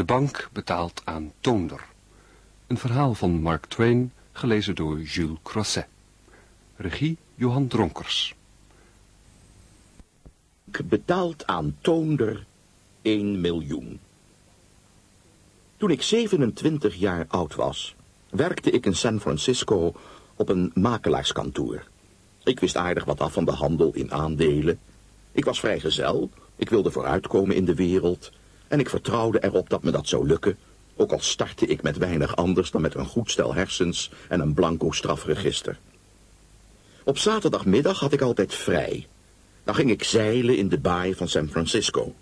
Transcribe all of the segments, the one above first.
De bank betaalt aan Toonder. Een verhaal van Mark Twain, gelezen door Jules Crosset. Regie Johan Dronkers. betaalt aan Toonder 1 miljoen. Toen ik 27 jaar oud was, werkte ik in San Francisco op een makelaarskantoor. Ik wist aardig wat af van de handel in aandelen. Ik was vrijgezel, ik wilde vooruitkomen in de wereld en ik vertrouwde erop dat me dat zou lukken, ook al startte ik met weinig anders dan met een goed stel hersens en een blanco strafregister. Op zaterdagmiddag had ik altijd vrij. Dan ging ik zeilen in de baai van San Francisco.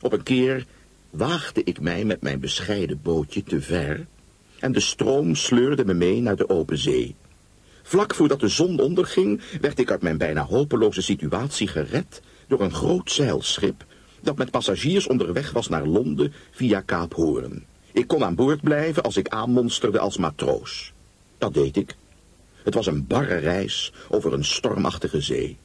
Op een keer waagde ik mij met mijn bescheiden bootje te ver en de stroom sleurde me mee naar de open zee. Vlak voordat de zon onderging, werd ik uit mijn bijna hopeloze situatie gered door een groot zeilschip dat met passagiers onderweg was naar Londen via Kaap Hoorn. Ik kon aan boord blijven als ik aanmonsterde als matroos. Dat deed ik. Het was een barre reis over een stormachtige zee.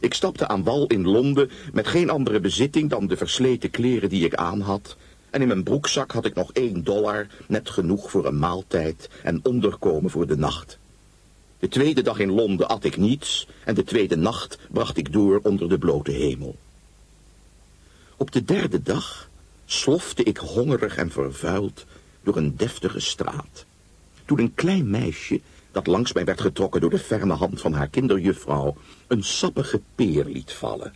Ik stapte aan wal in Londen met geen andere bezitting dan de versleten kleren die ik aan had, en in mijn broekzak had ik nog één dollar, net genoeg voor een maaltijd en onderkomen voor de nacht. De tweede dag in Londen at ik niets en de tweede nacht bracht ik door onder de blote hemel. Op de derde dag slofte ik hongerig en vervuild door een deftige straat. Toen een klein meisje, dat langs mij werd getrokken door de ferme hand van haar kinderjuffrouw, een sappige peer liet vallen.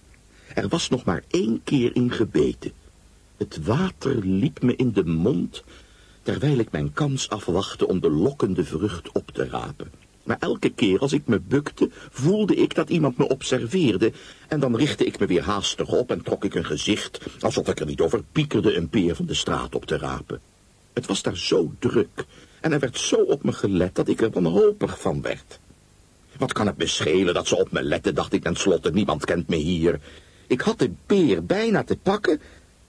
Er was nog maar één keer in gebeten. Het water liep me in de mond, terwijl ik mijn kans afwachtte om de lokkende vrucht op te rapen. Maar elke keer als ik me bukte, voelde ik dat iemand me observeerde, en dan richtte ik me weer haastig op en trok ik een gezicht, alsof ik er niet over piekerde een peer van de straat op te rapen. Het was daar zo druk, en er werd zo op me gelet dat ik er wanhopig van werd. Wat kan het me schelen dat ze op me letten, dacht ik tenslotte, niemand kent me hier. Ik had de peer bijna te pakken,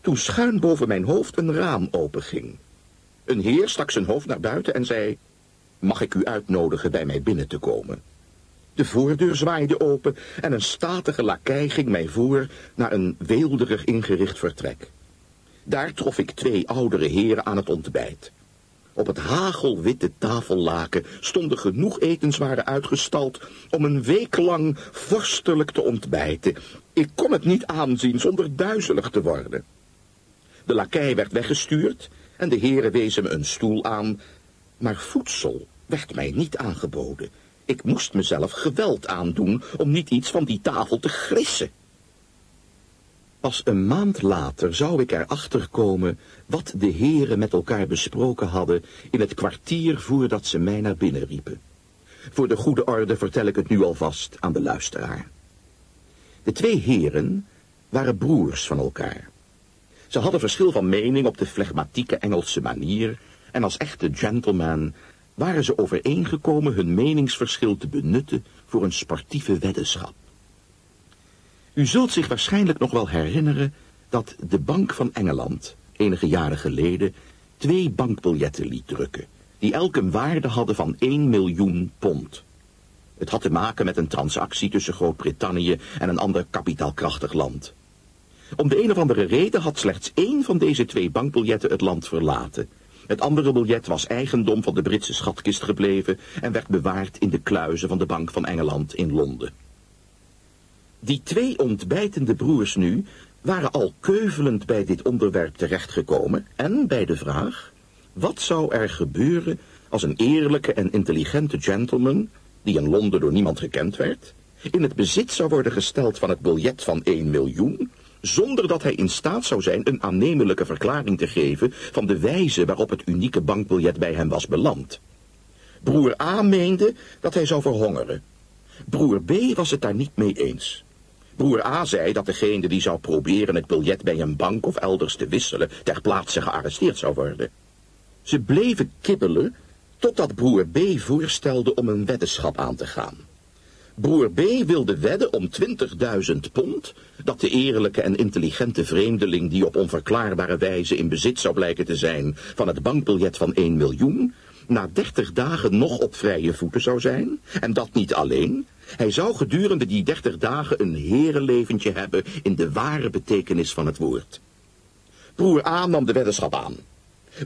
toen schuin boven mijn hoofd een raam openging. Een heer stak zijn hoofd naar buiten en zei, mag ik u uitnodigen bij mij binnen te komen? De voordeur zwaaide open en een statige lakij ging mij voor naar een weelderig ingericht vertrek. Daar trof ik twee oudere heren aan het ontbijt. Op het hagelwitte tafellaken stonden genoeg etenswaren uitgestald om een week lang vorstelijk te ontbijten. Ik kon het niet aanzien zonder duizelig te worden. De lakij werd weggestuurd en de heren wezen me een stoel aan, maar voedsel werd mij niet aangeboden. Ik moest mezelf geweld aandoen om niet iets van die tafel te grissen. Pas een maand later zou ik erachter komen wat de heren met elkaar besproken hadden in het kwartier voordat ze mij naar binnen riepen. Voor de goede orde vertel ik het nu alvast aan de luisteraar. De twee heren waren broers van elkaar. Ze hadden verschil van mening op de flegmatieke Engelse manier en als echte gentleman waren ze overeengekomen hun meningsverschil te benutten voor een sportieve weddenschap. U zult zich waarschijnlijk nog wel herinneren dat de Bank van Engeland enige jaren geleden twee bankbiljetten liet drukken, die elk een waarde hadden van 1 miljoen pond. Het had te maken met een transactie tussen Groot-Brittannië en een ander kapitaalkrachtig land. Om de een of andere reden had slechts één van deze twee bankbiljetten het land verlaten. Het andere biljet was eigendom van de Britse schatkist gebleven en werd bewaard in de kluizen van de Bank van Engeland in Londen. Die twee ontbijtende broers nu waren al keuvelend bij dit onderwerp terechtgekomen en bij de vraag, wat zou er gebeuren als een eerlijke en intelligente gentleman, die in Londen door niemand gekend werd, in het bezit zou worden gesteld van het biljet van 1 miljoen, zonder dat hij in staat zou zijn een aannemelijke verklaring te geven van de wijze waarop het unieke bankbiljet bij hem was beland. Broer A meende dat hij zou verhongeren. Broer B was het daar niet mee eens. Broer A zei dat degene die zou proberen het biljet bij een bank of elders te wisselen ter plaatse gearresteerd zou worden. Ze bleven kibbelen totdat broer B voorstelde om een weddenschap aan te gaan. Broer B wilde wedden om 20.000 pond dat de eerlijke en intelligente vreemdeling die op onverklaarbare wijze in bezit zou blijken te zijn van het bankbiljet van 1 miljoen, na 30 dagen nog op vrije voeten zou zijn, en dat niet alleen, hij zou gedurende die 30 dagen een herenleventje hebben in de ware betekenis van het woord. Broer A nam de weddenschap aan.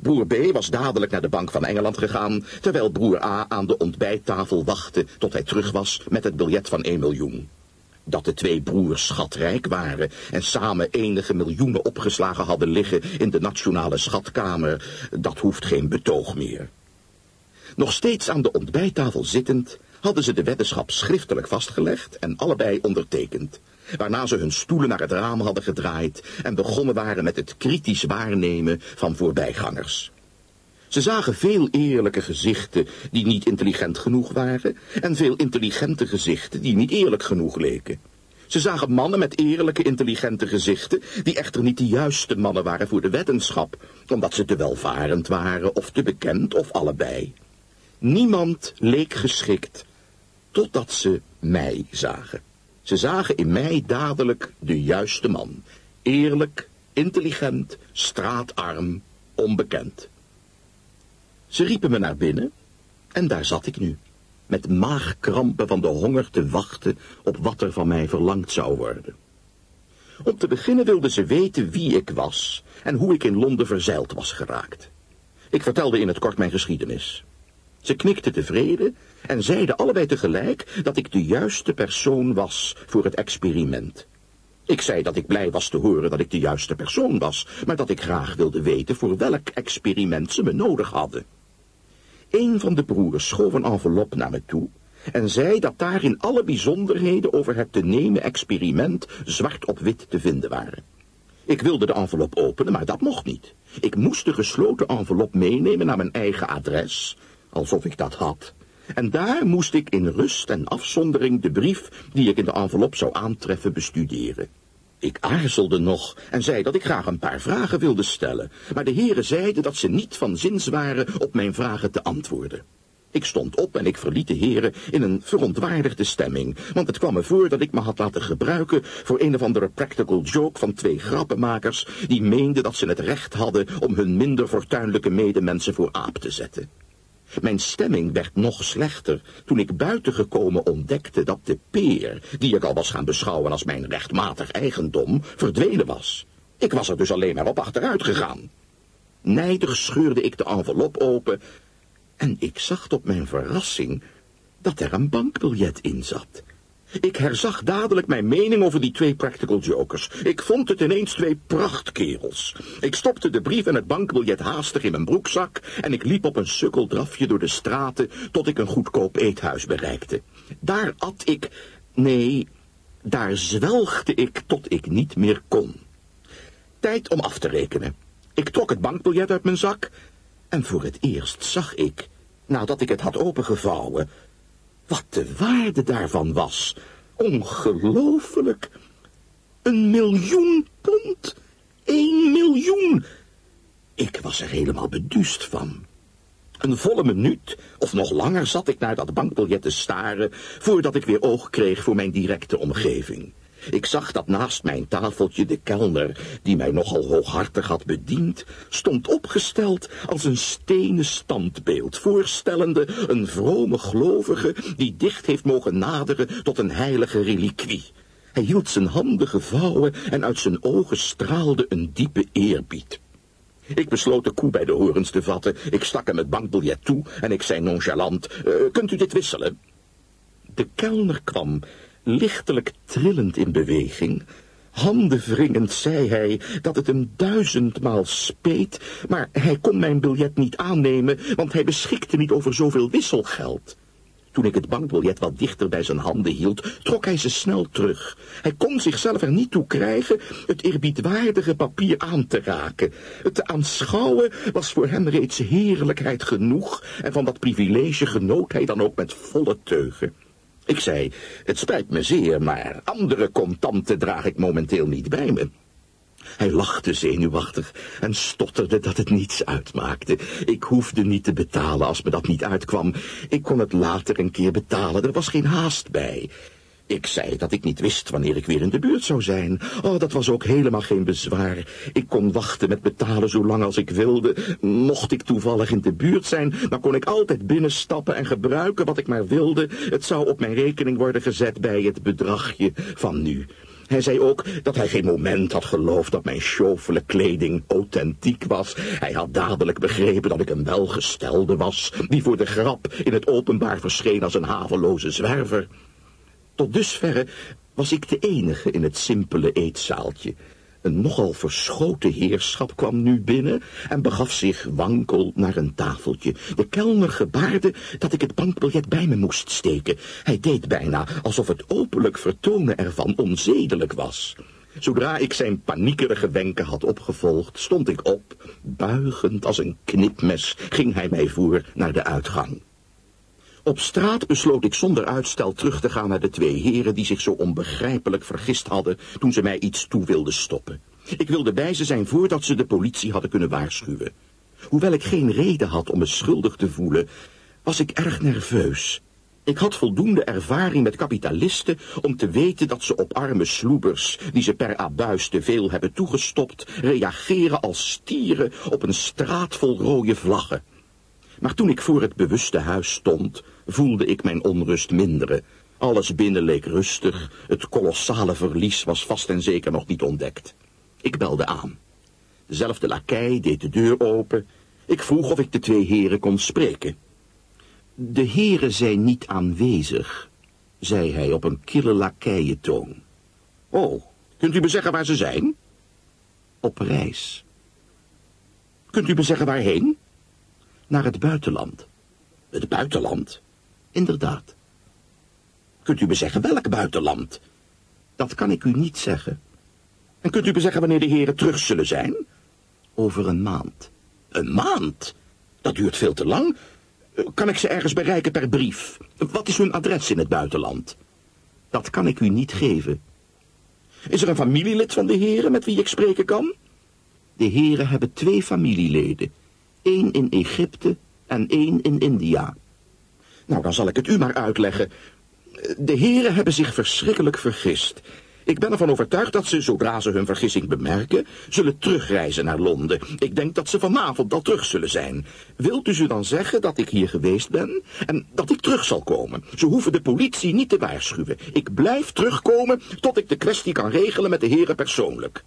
Broer B was dadelijk naar de Bank van Engeland gegaan, terwijl broer A aan de ontbijttafel wachtte tot hij terug was met het biljet van 1 miljoen. Dat de twee broers schatrijk waren en samen enige miljoenen opgeslagen hadden liggen in de nationale schatkamer, dat hoeft geen betoog meer. Nog steeds aan de ontbijttafel zittend, hadden ze de weddenschap schriftelijk vastgelegd en allebei ondertekend, waarna ze hun stoelen naar het raam hadden gedraaid en begonnen waren met het kritisch waarnemen van voorbijgangers. Ze zagen veel eerlijke gezichten die niet intelligent genoeg waren en veel intelligente gezichten die niet eerlijk genoeg leken. Ze zagen mannen met eerlijke, intelligente gezichten, die echter niet de juiste mannen waren voor de wetenschap, omdat ze te welvarend waren of te bekend of allebei. Niemand leek geschikt, totdat ze mij zagen. Ze zagen in mij dadelijk de juiste man. Eerlijk, intelligent, straatarm, onbekend. Ze riepen me naar binnen en daar zat ik nu, met maagkrampen van de honger te wachten op wat er van mij verlangd zou worden. Om te beginnen wilden ze weten wie ik was en hoe ik in Londen verzeild was geraakt. Ik vertelde in het kort mijn geschiedenis. Ze knikten tevreden en zeiden allebei tegelijk dat ik de juiste persoon was voor het experiment. Ik zei dat ik blij was te horen dat ik de juiste persoon was, maar dat ik graag wilde weten voor welk experiment ze me nodig hadden. Een van de broers schoof een envelop naar me toe en zei dat daarin alle bijzonderheden over het te nemen experiment zwart op wit te vinden waren. Ik wilde de envelop openen, maar dat mocht niet. Ik moest de gesloten envelop meenemen naar mijn eigen adres, alsof ik dat had. En daar moest ik in rust en afzondering de brief die ik in de envelop zou aantreffen bestuderen. Ik aarzelde nog en zei dat ik graag een paar vragen wilde stellen, maar de heren zeiden dat ze niet van zins waren op mijn vragen te antwoorden. Ik stond op en ik verliet de heren in een verontwaardigde stemming, want het kwam me voor dat ik me had laten gebruiken voor een of andere practical joke van twee grappenmakers die meenden dat ze het recht hadden om hun minder fortuinlijke medemensen voor aap te zetten. Mijn stemming werd nog slechter toen ik buiten gekomen ontdekte dat de peer, die ik al was gaan beschouwen als mijn rechtmatig eigendom, verdwenen was. Ik was er dus alleen maar op achteruit gegaan. Nijdig scheurde ik de envelop open en ik zag tot mijn verrassing dat er een bankbiljet in zat. Ik herzag dadelijk mijn mening over die twee practical jokers. Ik vond het ineens twee prachtkerels. Ik stopte de brief en het bankbiljet haastig in mijn broekzak en ik liep op een sukkeldrafje door de straten tot ik een goedkoop eethuis bereikte. Daar at ik, nee, daar zwelgde ik tot ik niet meer kon. Tijd om af te rekenen. Ik trok het bankbiljet uit mijn zak en voor het eerst zag ik, nadat ik het had opengevouwen, wat de waarde daarvan was. Ongelooflijk. Een miljoen pond. Eén miljoen. Ik was er helemaal beduust van. Een volle minuut, of nog langer, zat ik naar dat bankbiljet te staren... voordat ik weer oog kreeg voor mijn directe omgeving. Ik zag dat naast mijn tafeltje de kelner, die mij nogal hooghartig had bediend, stond opgesteld als een stenen standbeeld, voorstellende een vrome gelovige die dicht heeft mogen naderen tot een heilige reliquie. Hij hield zijn handen gevouwen en uit zijn ogen straalde een diepe eerbied. Ik besloot de koe bij de horens te vatten. Ik stak hem het bankbiljet toe en ik zei nonchalant, uh, kunt u dit wisselen? De kelner kwam lichtelijk trillend in beweging. Handenwringend zei hij dat het hem duizendmaal speet, maar hij kon mijn biljet niet aannemen, want hij beschikte niet over zoveel wisselgeld. Toen ik het bankbiljet wat dichter bij zijn handen hield, trok hij ze snel terug. Hij kon zichzelf er niet toe krijgen het eerbiedwaardige papier aan te raken. Het te aanschouwen was voor hem reeds heerlijkheid genoeg, en van dat privilege genoot hij dan ook met volle teugen. Ik zei, het spijt me zeer, maar andere contanten draag ik momenteel niet bij me. Hij lachte zenuwachtig en stotterde dat het niets uitmaakte. Ik hoefde niet te betalen als me dat niet uitkwam. Ik kon het later een keer betalen, er was geen haast bij. Ik zei dat ik niet wist wanneer ik weer in de buurt zou zijn. Oh, dat was ook helemaal geen bezwaar. Ik kon wachten met betalen zo lang als ik wilde. Mocht ik toevallig in de buurt zijn, dan kon ik altijd binnenstappen en gebruiken wat ik maar wilde. Het zou op mijn rekening worden gezet bij het bedragje van nu. Hij zei ook dat hij geen moment had geloofd dat mijn sjofele kleding authentiek was. Hij had dadelijk begrepen dat ik een welgestelde was, die voor de grap in het openbaar verscheen als een haveloze zwerver. Tot dusverre was ik de enige in het simpele eetzaaltje. Een nogal verschoten heerschap kwam nu binnen en begaf zich wankel naar een tafeltje. De kelner gebaarde dat ik het bankbiljet bij me moest steken. Hij deed bijna alsof het openlijk vertonen ervan onzedelijk was. Zodra ik zijn paniekerige wenken had opgevolgd, stond ik op. Buigend als een knipmes ging hij mij voor naar de uitgang. Op straat besloot ik zonder uitstel terug te gaan naar de twee heren die zich zo onbegrijpelijk vergist hadden toen ze mij iets toe wilden stoppen. Ik wilde bij ze zijn voordat ze de politie hadden kunnen waarschuwen. Hoewel ik geen reden had om me schuldig te voelen, was ik erg nerveus. Ik had voldoende ervaring met kapitalisten om te weten dat ze op arme sloebers, die ze per abuis te veel hebben toegestopt, reageren als stieren op een straat vol rode vlaggen. Maar toen ik voor het bewuste huis stond, voelde ik mijn onrust minderen. Alles binnen leek rustig, het kolossale verlies was vast en zeker nog niet ontdekt. Ik belde aan. Dezelfde lakij deed de deur open. Ik vroeg of ik de twee heren kon spreken. De heren zijn niet aanwezig, zei hij op een kille lakeientoon. Oh, kunt u me zeggen waar ze zijn? Op reis. Kunt u me zeggen waarheen? Naar het buitenland. Het buitenland? Inderdaad. Kunt u me zeggen welk buitenland? Dat kan ik u niet zeggen. En kunt u me zeggen wanneer de heren terug zullen zijn? Over een maand. Een maand? Dat duurt veel te lang. Kan ik ze ergens bereiken per brief? Wat is hun adres in het buitenland? Dat kan ik u niet geven. Is er een familielid van de heren met wie ik spreken kan? De heren hebben twee familieleden. één in Egypte en één in India. Nou, dan zal ik het u maar uitleggen. De heren hebben zich verschrikkelijk vergist. Ik ben ervan overtuigd dat ze, zodra ze hun vergissing bemerken, zullen terugreizen naar Londen. Ik denk dat ze vanavond al terug zullen zijn. Wilt u ze dan zeggen dat ik hier geweest ben en dat ik terug zal komen? Ze hoeven de politie niet te waarschuwen. Ik blijf terugkomen tot ik de kwestie kan regelen met de heren persoonlijk.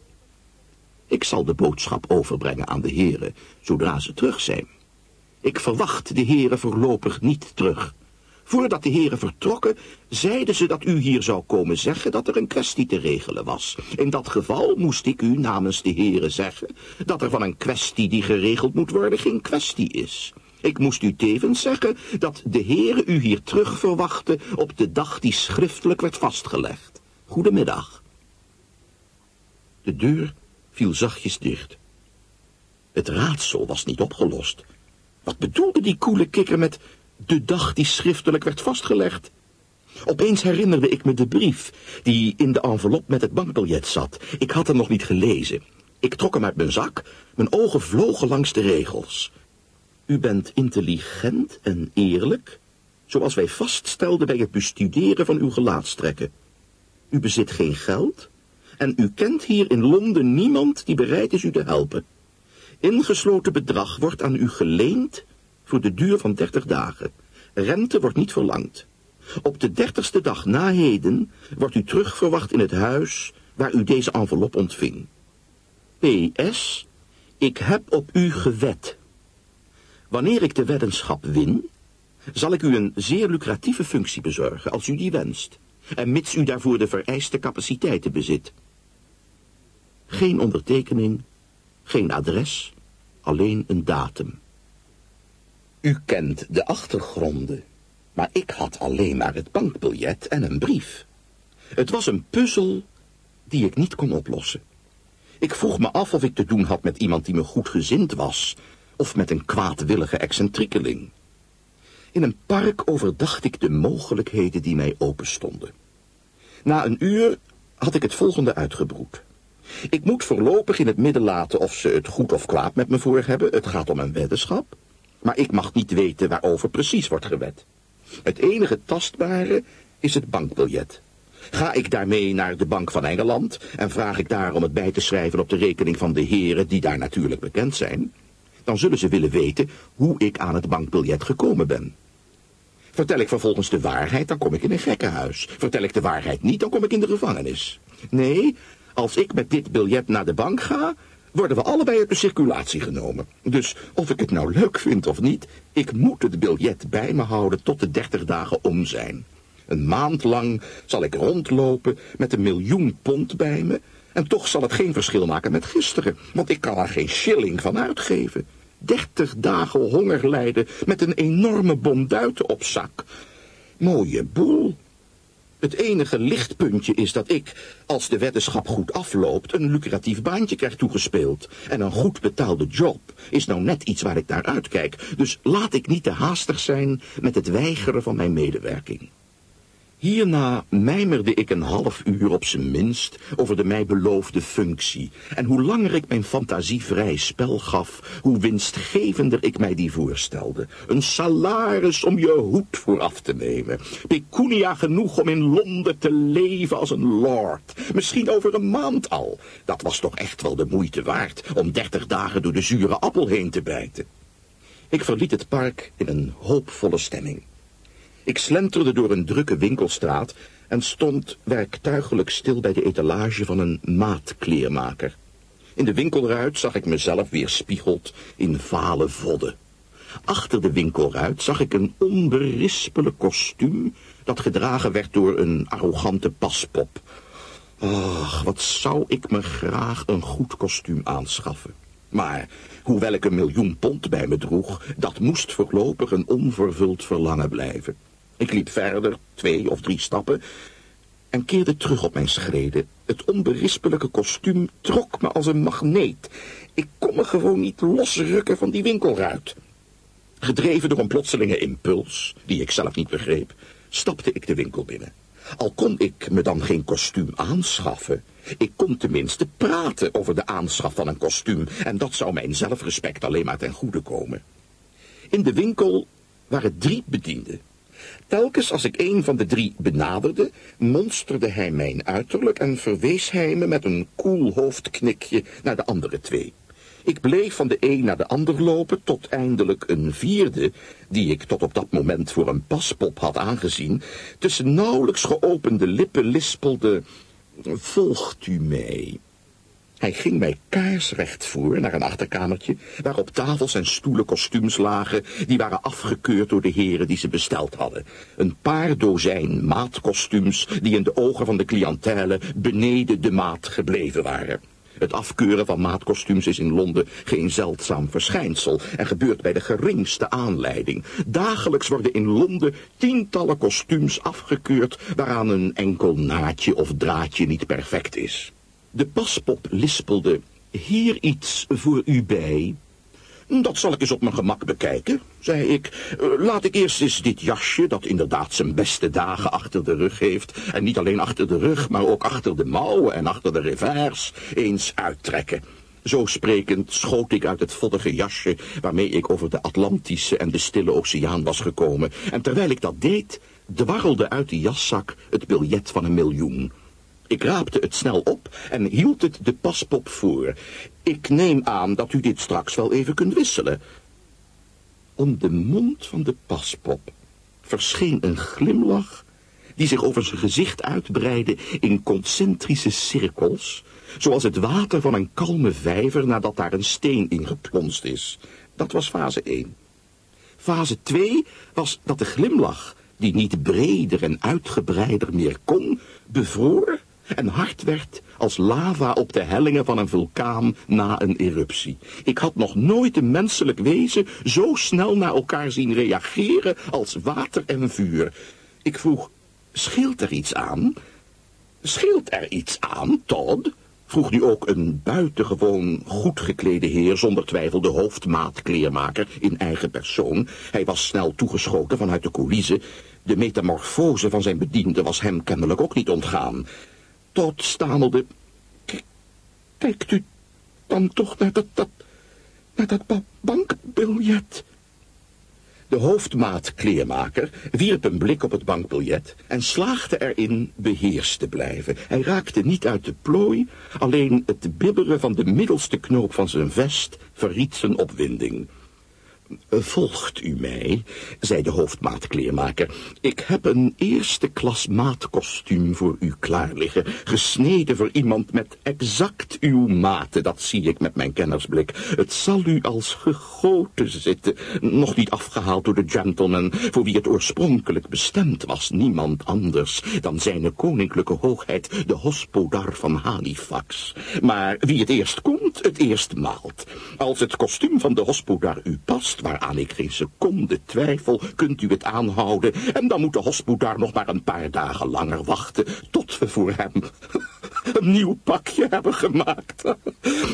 Ik zal de boodschap overbrengen aan de heren, zodra ze terug zijn. Ik verwacht de heren voorlopig niet terug. Voordat de heren vertrokken, zeiden ze dat u hier zou komen zeggen dat er een kwestie te regelen was. In dat geval moest ik u namens de heren zeggen dat er van een kwestie die geregeld moet worden geen kwestie is. Ik moest u tevens zeggen dat de heren u hier terug verwachten op de dag die schriftelijk werd vastgelegd. Goedemiddag. De deur viel zachtjes dicht. Het raadsel was niet opgelost. Wat bedoelde die koele kikker met de dag die schriftelijk werd vastgelegd? Opeens herinnerde ik me de brief die in de envelop met het bankbiljet zat. Ik had hem nog niet gelezen. Ik trok hem uit mijn zak. Mijn ogen vlogen langs de regels. U bent intelligent en eerlijk, zoals wij vaststelden bij het bestuderen van uw gelaatstrekken. U bezit geen geld en u kent hier in Londen niemand die bereid is u te helpen. Ingesloten bedrag wordt aan u geleend voor de duur van dertig dagen. Rente wordt niet verlangd. Op de dertigste dag na heden wordt u terugverwacht in het huis waar u deze envelop ontving. P.S. Ik heb op u gewet. Wanneer ik de weddenschap win, zal ik u een zeer lucratieve functie bezorgen als u die wenst, en mits u daarvoor de vereiste capaciteiten bezit. Geen ondertekening, geen adres, alleen een datum. U kent de achtergronden, maar ik had alleen maar het bankbiljet en een brief. Het was een puzzel die ik niet kon oplossen. Ik vroeg me af of ik te doen had met iemand die me goed gezind was, of met een kwaadwillige excentriekeling. In een park overdacht ik de mogelijkheden die mij openstonden. Na een uur had ik het volgende uitgebroed. Ik moet voorlopig in het midden laten of ze het goed of kwaad met me voor hebben. Het gaat om een weddenschap. Maar ik mag niet weten waarover precies wordt gewet. Het enige tastbare is het bankbiljet. Ga ik daarmee naar de Bank van Engeland en vraag ik daar om het bij te schrijven op de rekening van de heren die daar natuurlijk bekend zijn, dan zullen ze willen weten hoe ik aan het bankbiljet gekomen ben. Vertel ik vervolgens de waarheid, dan kom ik in een gekkenhuis. Vertel ik de waarheid niet, dan kom ik in de gevangenis. Nee, als ik met dit biljet naar de bank ga, worden we allebei uit de circulatie genomen. Dus of ik het nou leuk vind of niet, ik moet het biljet bij me houden tot de dertig dagen om zijn. Een maand lang zal ik rondlopen met een miljoen pond bij me... en toch zal het geen verschil maken met gisteren... want ik kan er geen shilling van uitgeven. Dertig dagen honger lijden met een enorme bonduiten op zak. Mooie boel. Het enige lichtpuntje is dat ik, als de weddenschap goed afloopt, een lucratief baantje krijg toegespeeld. En een goed betaalde job is nou net iets waar ik naar uitkijk. Dus laat ik niet te haastig zijn met het weigeren van mijn medewerking. Hierna mijmerde ik een half uur op zijn minst over de mij beloofde functie. En hoe langer ik mijn fantasie vrij spel gaf, hoe winstgevender ik mij die voorstelde. Een salaris om je hoed vooraf te nemen. Pecunia genoeg om in Londen te leven als een lord. Misschien over een maand al. Dat was toch echt wel de moeite waard om dertig dagen door de zure appel heen te bijten. Ik verliet het park in een hoopvolle stemming. Ik slenterde door een drukke winkelstraat en stond werktuigelijk stil bij de etalage van een maatkleermaker. In de winkelruit zag ik mezelf weerspiegeld in vale vodden. Achter de winkelruit zag ik een onberispelijk kostuum dat gedragen werd door een arrogante paspop. Ach, wat zou ik me graag een goed kostuum aanschaffen. Maar, hoewel ik een miljoen pond bij me droeg, dat moest voorlopig een onvervuld verlangen blijven. Ik liep verder, twee of drie stappen, en keerde terug op mijn schreden. Het onberispelijke kostuum trok me als een magneet. Ik kon me gewoon niet losrukken van die winkelruit. Gedreven door een plotselinge impuls, die ik zelf niet begreep, stapte ik de winkel binnen. Al kon ik me dan geen kostuum aanschaffen, ik kon tenminste praten over de aanschaf van een kostuum, en dat zou mijn zelfrespect alleen maar ten goede komen. In de winkel waren drie bedienden. Telkens als ik een van de drie benaderde, monsterde hij mijn uiterlijk en verwees hij me met een koel hoofdknikje naar de andere twee. Ik bleef van de een naar de ander lopen, tot eindelijk een vierde, die ik tot op dat moment voor een paspop had aangezien, tussen nauwelijks geopende lippen lispelde, volgt u mij? Hij ging mij kaarsrecht voor naar een achterkamertje, waar op tafels en stoelen kostuums lagen, die waren afgekeurd door de heren die ze besteld hadden. Een paar dozijn maatkostuums, die in de ogen van de cliëntele beneden de maat gebleven waren. Het afkeuren van maatkostuums is in Londen geen zeldzaam verschijnsel en gebeurt bij de geringste aanleiding. Dagelijks worden in Londen tientallen kostuums afgekeurd waaraan een enkel naadje of draadje niet perfect is. De paspop lispelde, hier iets voor u bij. Dat zal ik eens op mijn gemak bekijken, zei ik. Eh, laat ik eerst eens dit jasje, dat inderdaad zijn beste dagen achter de rug heeft, en niet alleen achter de rug, maar ook achter de mouwen en achter de revers, eens uittrekken. Zo sprekend schoot ik uit het voddige jasje waarmee ik over de Atlantische en de Stille Oceaan was gekomen. En terwijl ik dat deed, dwarrelde uit die jaszak het biljet van een miljoen. Ik raapte het snel op en hield het de paspop voor. Ik neem aan dat u dit straks wel even kunt wisselen. Om de mond van de paspop verscheen een glimlach die zich over zijn gezicht uitbreidde in concentrische cirkels, zoals het water van een kalme vijver nadat daar een steen in geplonst is. Dat was fase 1. Fase 2 was dat de glimlach, die niet breder en uitgebreider meer kon, bevroor en hard werd als lava op de hellingen van een vulkaan na een eruptie. Ik had nog nooit een menselijk wezen zo snel naar elkaar zien reageren als water en vuur. Ik vroeg, scheelt er iets aan? Scheelt er iets aan, Todd? vroeg nu ook een buitengewoon goed geklede heer, zonder twijfel de hoofdmaatkleermaker in eigen persoon. Hij was snel toegeschoten vanuit de coulissen. De metamorfose van zijn bediende was hem kennelijk ook niet ontgaan. Todd stamelde. Kijkt u dan toch naar dat, dat, naar dat bankbiljet? De hoofdmaatkleermaker wierp een blik op het bankbiljet en slaagde erin beheerst te blijven. Hij raakte niet uit de plooi, alleen het bibberen van de middelste knoop van zijn vest verriet zijn opwinding. Volgt u mij, zei de hoofdmaatkleermaker. Ik heb een eerste klas maatkostuum voor u klaar liggen, gesneden voor iemand met exact uw maten, dat zie ik met mijn kennersblik. Het zal u als gegoten zitten, nog niet afgehaald door de gentleman, voor wie het oorspronkelijk bestemd was, niemand anders dan zijn koninklijke hoogheid, de hospodar van Halifax. Maar wie het eerst komt, het eerst maalt. Als het kostuum van de hospodar u past, waaraan ik geen seconde twijfel, kunt u het aanhouden. En dan moet de hospodar nog maar een paar dagen langer wachten, tot we voor hem een nieuw pakje hebben gemaakt.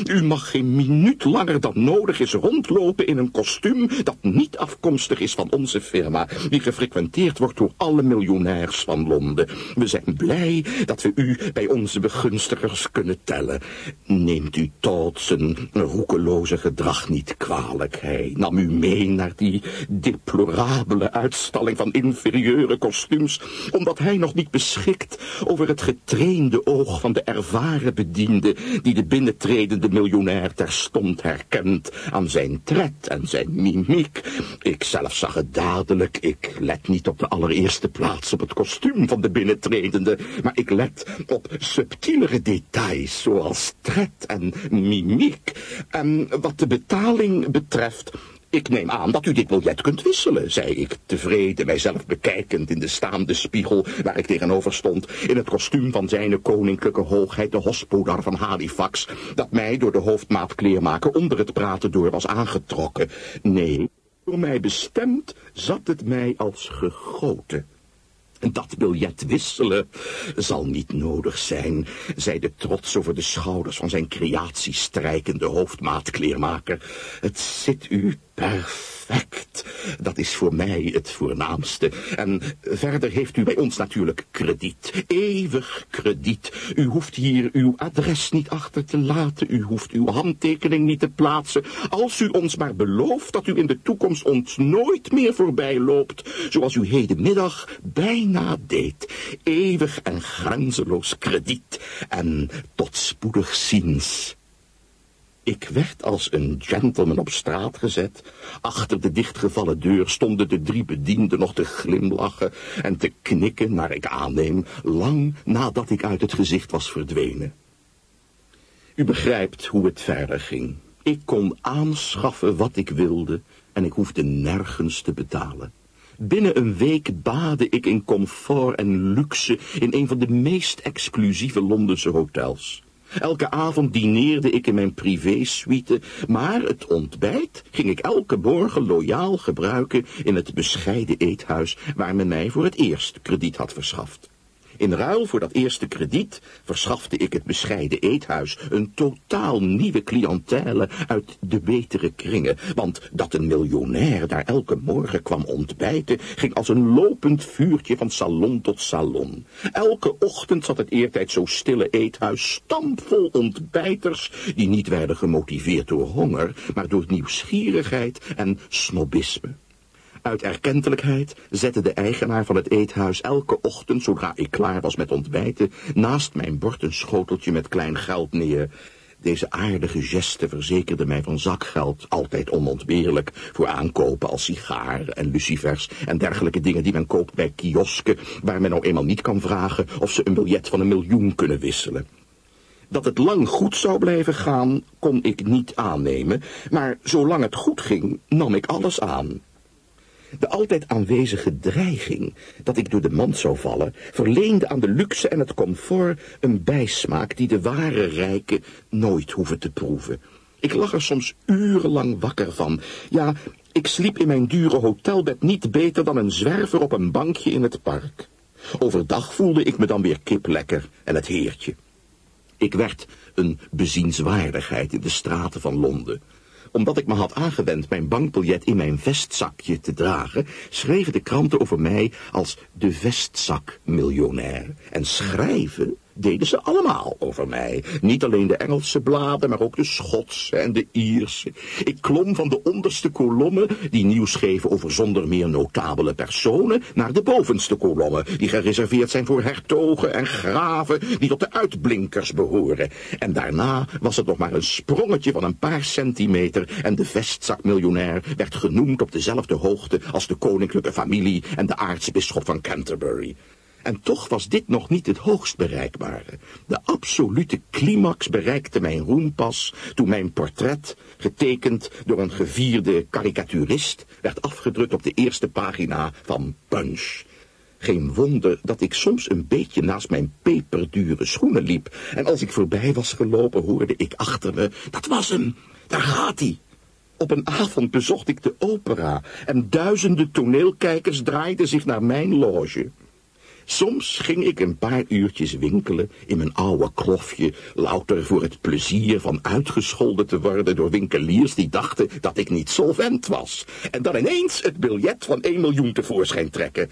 U mag geen minuut langer dan nodig is rondlopen in een kostuum dat niet afkomstig is van onze firma, die gefrequenteerd wordt door alle miljonairs van Londen. We zijn blij dat we u bij onze begunstigers kunnen tellen. Neemt u tot zijn roekeloze gedrag niet kwalijk. Hij nam u mee naar die deplorabele uitstalling van inferieure kostuums, omdat hij nog niet beschikt over het getrainde oog van de ervaren bediende die de binnentredende miljonair terstond herkent aan zijn tred en zijn mimiek. Ik zelf zag het dadelijk. Ik let niet op de allereerste plaats op het kostuum van de binnentredende, maar ik let op subtielere details zoals tred en mimiek. En wat de betaling betreft ik neem aan dat u dit biljet kunt wisselen, zei ik, tevreden, mijzelf bekijkend in de staande spiegel waar ik tegenover stond, in het kostuum van zijn koninklijke hoogheid, de hospodar van Halifax, dat mij door de hoofdmaatkleermaker onder het praten door was aangetrokken. Nee, voor mij bestemd zat het mij als gegoten. Dat biljet wisselen zal niet nodig zijn, zei de trots over de schouders van zijn creatie strijkende hoofdmaatkleermaker. Het zit u perfect. Dat is voor mij het voornaamste. En verder heeft u bij ons natuurlijk krediet. Eeuwig krediet. U hoeft hier uw adres niet achter te laten. U hoeft uw handtekening niet te plaatsen. Als u ons maar belooft dat u in de toekomst ons nooit meer voorbij loopt, zoals u hedenmiddag bijna deed. Eeuwig en grenzeloos krediet. En tot spoedig ziens. Ik werd als een gentleman op straat gezet. Achter de dichtgevallen deur stonden de drie bedienden nog te glimlachen en te knikken, naar ik aanneem, lang nadat ik uit het gezicht was verdwenen. U begrijpt hoe het verder ging. Ik kon aanschaffen wat ik wilde en ik hoefde nergens te betalen. Binnen een week baadde ik in comfort en luxe in een van de meest exclusieve Londense hotels. Elke avond dineerde ik in mijn privé-suite, maar het ontbijt ging ik elke morgen loyaal gebruiken in het bescheiden eethuis waar men mij voor het eerst krediet had verschaft. In ruil voor dat eerste krediet verschafte ik het bescheiden eethuis een totaal nieuwe cliëntele uit de betere kringen, want dat een miljonair daar elke morgen kwam ontbijten, ging als een lopend vuurtje van salon tot salon. Elke ochtend zat het eertijd zo stille eethuis stampvol ontbijters, die niet werden gemotiveerd door honger, maar door nieuwsgierigheid en snobisme. Uit erkentelijkheid zette de eigenaar van het eethuis elke ochtend, zodra ik klaar was met ontbijten, naast mijn bord een schoteltje met klein geld neer. Deze aardige geste verzekerde mij van zakgeld, altijd onontbeerlijk, voor aankopen als sigaren en lucifers en dergelijke dingen die men koopt bij kiosken, waar men nou eenmaal niet kan vragen of ze een biljet van een miljoen kunnen wisselen. Dat het lang goed zou blijven gaan, kon ik niet aannemen, maar zolang het goed ging, nam ik alles aan. De altijd aanwezige dreiging dat ik door de mand zou vallen, verleende aan de luxe en het comfort een bijsmaak die de ware rijken nooit hoeven te proeven. Ik lag er soms urenlang wakker van. Ja, ik sliep in mijn dure hotelbed niet beter dan een zwerver op een bankje in het park. Overdag voelde ik me dan weer kiplekker en het heertje. Ik werd een bezienswaardigheid in de straten van Londen omdat ik me had aangewend mijn bankbiljet in mijn vestzakje te dragen, schreven de kranten over mij als de vestzakmiljonair. En schrijven deden ze allemaal over mij. Niet alleen de Engelse bladen, maar ook de Schotse en de Ierse. Ik klom van de onderste kolommen, die nieuws geven over zonder meer notabele personen, naar de bovenste kolommen, die gereserveerd zijn voor hertogen en graven, die tot de uitblinkers behoren. En daarna was het nog maar een sprongetje van een paar centimeter en de vestzakmiljonair werd genoemd op dezelfde hoogte als de koninklijke familie en de aartsbisschop van Canterbury. En toch was dit nog niet het hoogst bereikbare. De absolute climax bereikte mijn roem pas toen mijn portret, getekend door een gevierde karikaturist, werd afgedrukt op de eerste pagina van Punch. Geen wonder dat ik soms een beetje naast mijn peperdure schoenen liep. En als ik voorbij was gelopen, hoorde ik achter me, dat was hem, daar gaat hij. Op een avond bezocht ik de opera en duizenden toneelkijkers draaiden zich naar mijn loge. Soms ging ik een paar uurtjes winkelen in mijn oude klofje, louter voor het plezier van uitgescholden te worden door winkeliers die dachten dat ik niet solvent was. En dan ineens het biljet van 1 miljoen tevoorschijn trekken.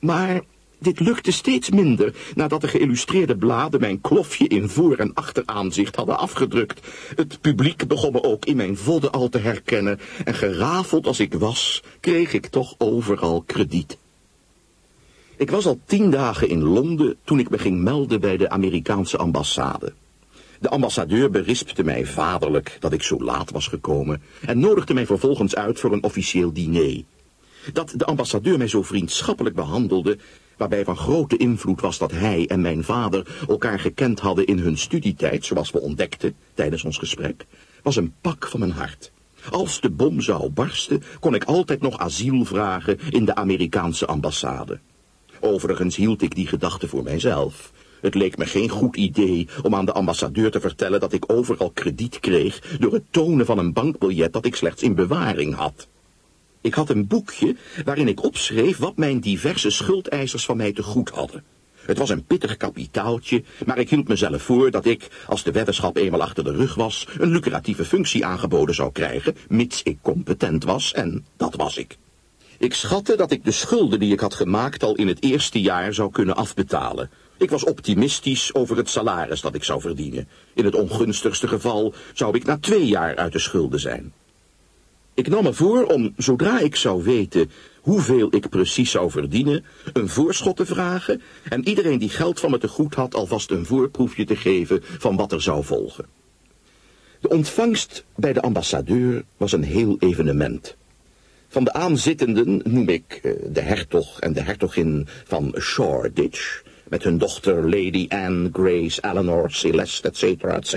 Maar dit lukte steeds minder nadat de geïllustreerde bladen mijn klofje in voor- en achteraanzicht hadden afgedrukt. Het publiek begon me ook in mijn vodden al te herkennen en gerafeld als ik was, kreeg ik toch overal krediet. Ik was al tien dagen in Londen toen ik me ging melden bij de Amerikaanse ambassade. De ambassadeur berispte mij vaderlijk dat ik zo laat was gekomen en nodigde mij vervolgens uit voor een officieel diner. Dat de ambassadeur mij zo vriendschappelijk behandelde, waarbij van grote invloed was dat hij en mijn vader elkaar gekend hadden in hun studietijd, zoals we ontdekten tijdens ons gesprek, was een pak van mijn hart. Als de bom zou barsten, kon ik altijd nog asiel vragen in de Amerikaanse ambassade. Overigens hield ik die gedachte voor mijzelf. Het leek me geen goed idee om aan de ambassadeur te vertellen dat ik overal krediet kreeg door het tonen van een bankbiljet dat ik slechts in bewaring had. Ik had een boekje waarin ik opschreef wat mijn diverse schuldeisers van mij te goed hadden. Het was een pittig kapitaaltje, maar ik hield mezelf voor dat ik, als de weddenschap eenmaal achter de rug was, een lucratieve functie aangeboden zou krijgen, mits ik competent was, en dat was ik. Ik schatte dat ik de schulden die ik had gemaakt al in het eerste jaar zou kunnen afbetalen. Ik was optimistisch over het salaris dat ik zou verdienen. In het ongunstigste geval zou ik na twee jaar uit de schulden zijn. Ik nam me voor om, zodra ik zou weten hoeveel ik precies zou verdienen, een voorschot te vragen en iedereen die geld van me te goed had alvast een voorproefje te geven van wat er zou volgen. De ontvangst bij de ambassadeur was een heel evenement. Van de aanzittenden noem ik eh, de hertog en de hertogin van Shoreditch, met hun dochter Lady Anne, Grace, Eleanor, Celeste, etc., etc.,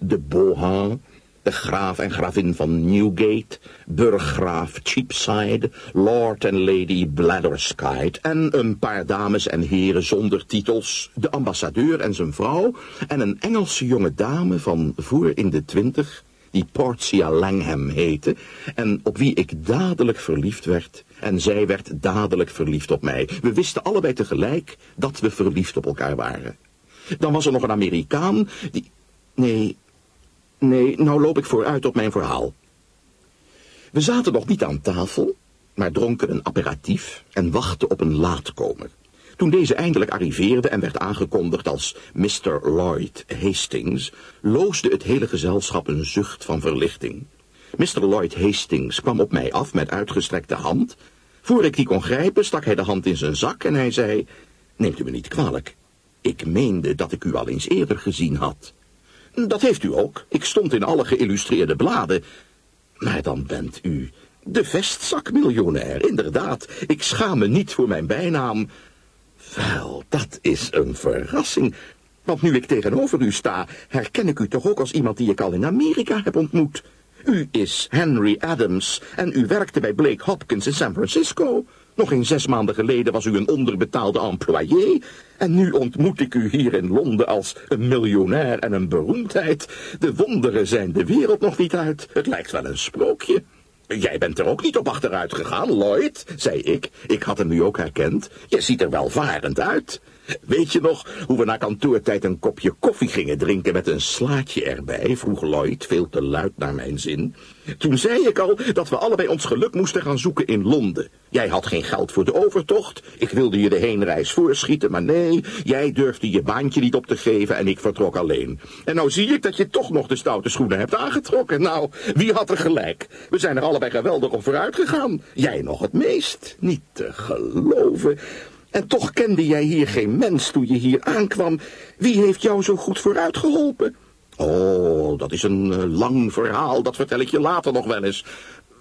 de Bohan, de graaf en gravin van Newgate, burggraaf Cheapside, lord en lady Blatherskite en een paar dames en heren zonder titels, de ambassadeur en zijn vrouw en een Engelse jonge dame van voor in de twintig, die Portia Langham heette en op wie ik dadelijk verliefd werd en zij werd dadelijk verliefd op mij. We wisten allebei tegelijk dat we verliefd op elkaar waren. Dan was er nog een Amerikaan die... Nee, nee, nou loop ik vooruit op mijn verhaal. We zaten nog niet aan tafel, maar dronken een aperitief en wachten op een laatkomer. Toen deze eindelijk arriveerde en werd aangekondigd als Mr. Lloyd Hastings, loosde het hele gezelschap een zucht van verlichting. Mr. Lloyd Hastings kwam op mij af met uitgestrekte hand. Voor ik die kon grijpen, stak hij de hand in zijn zak en hij zei, neemt u me niet kwalijk. Ik meende dat ik u al eens eerder gezien had. Dat heeft u ook. Ik stond in alle geïllustreerde bladen. Maar dan bent u de vestzakmiljonair, inderdaad. Ik schaam me niet voor mijn bijnaam. Wel, dat is een verrassing. Want nu ik tegenover u sta, herken ik u toch ook als iemand die ik al in Amerika heb ontmoet. U is Henry Adams en u werkte bij Blake Hopkins in San Francisco. Nog geen zes maanden geleden was u een onderbetaalde employé. En nu ontmoet ik u hier in Londen als een miljonair en een beroemdheid. De wonderen zijn de wereld nog niet uit. Het lijkt wel een sprookje. Jij bent er ook niet op achteruit gegaan, Lloyd, zei ik. Ik had hem nu ook herkend. Je ziet er welvarend uit. Weet je nog hoe we na kantoortijd een kopje koffie gingen drinken met een slaatje erbij, vroeg Lloyd, veel te luid naar mijn zin. Toen zei ik al dat we allebei ons geluk moesten gaan zoeken in Londen. Jij had geen geld voor de overtocht, ik wilde je de heenreis voorschieten, maar nee, jij durfde je baantje niet op te geven en ik vertrok alleen. En nou zie ik dat je toch nog de stoute schoenen hebt aangetrokken. Nou, wie had er gelijk? We zijn er allebei geweldig op vooruit gegaan. Jij nog het meest. Niet te geloven. En toch kende jij hier geen mens toen je hier aankwam. Wie heeft jou zo goed vooruit geholpen? Oh, dat is een uh, lang verhaal, dat vertel ik je later nog wel eens.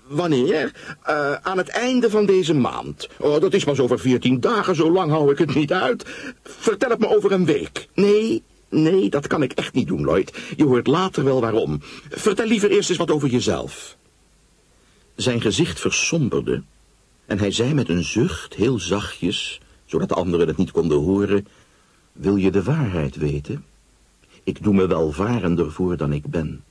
Wanneer? Uh, aan het einde van deze maand. Oh, dat is pas over veertien dagen, zo lang hou ik het niet uit. Vertel het me over een week. Nee, nee, dat kan ik echt niet doen, Lloyd. Je hoort later wel waarom. Vertel liever eerst eens wat over jezelf. Zijn gezicht versomberde en hij zei met een zucht, heel zachtjes zodat de anderen het niet konden horen. Wil je de waarheid weten? Ik doe me welvarender voor dan ik ben.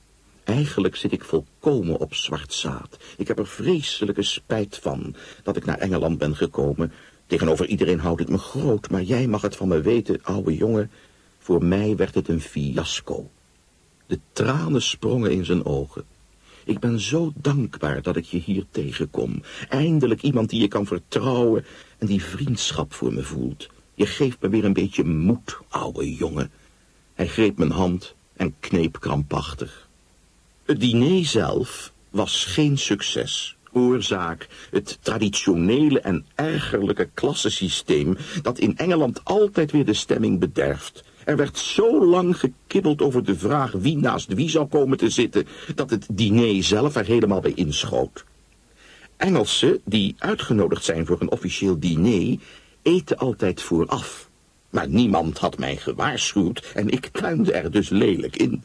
Eigenlijk zit ik volkomen op zwart zaad. Ik heb er vreselijke spijt van dat ik naar Engeland ben gekomen. Tegenover iedereen houdt het me groot, maar jij mag het van me weten, oude jongen. Voor mij werd het een fiasco. De tranen sprongen in zijn ogen. Ik ben zo dankbaar dat ik je hier tegenkom. Eindelijk iemand die je kan vertrouwen en die vriendschap voor me voelt. Je geeft me weer een beetje moed, ouwe jongen. Hij greep mijn hand en kneep krampachtig. Het diner zelf was geen succes. Oorzaak het traditionele en ergerlijke klassensysteem dat in Engeland altijd weer de stemming bederft. Er werd zo lang gekibbeld over de vraag wie naast wie zou komen te zitten, dat het diner zelf er helemaal bij inschoot. Engelsen die uitgenodigd zijn voor een officieel diner, eten altijd vooraf. Maar niemand had mij gewaarschuwd en ik tuinde er dus lelijk in.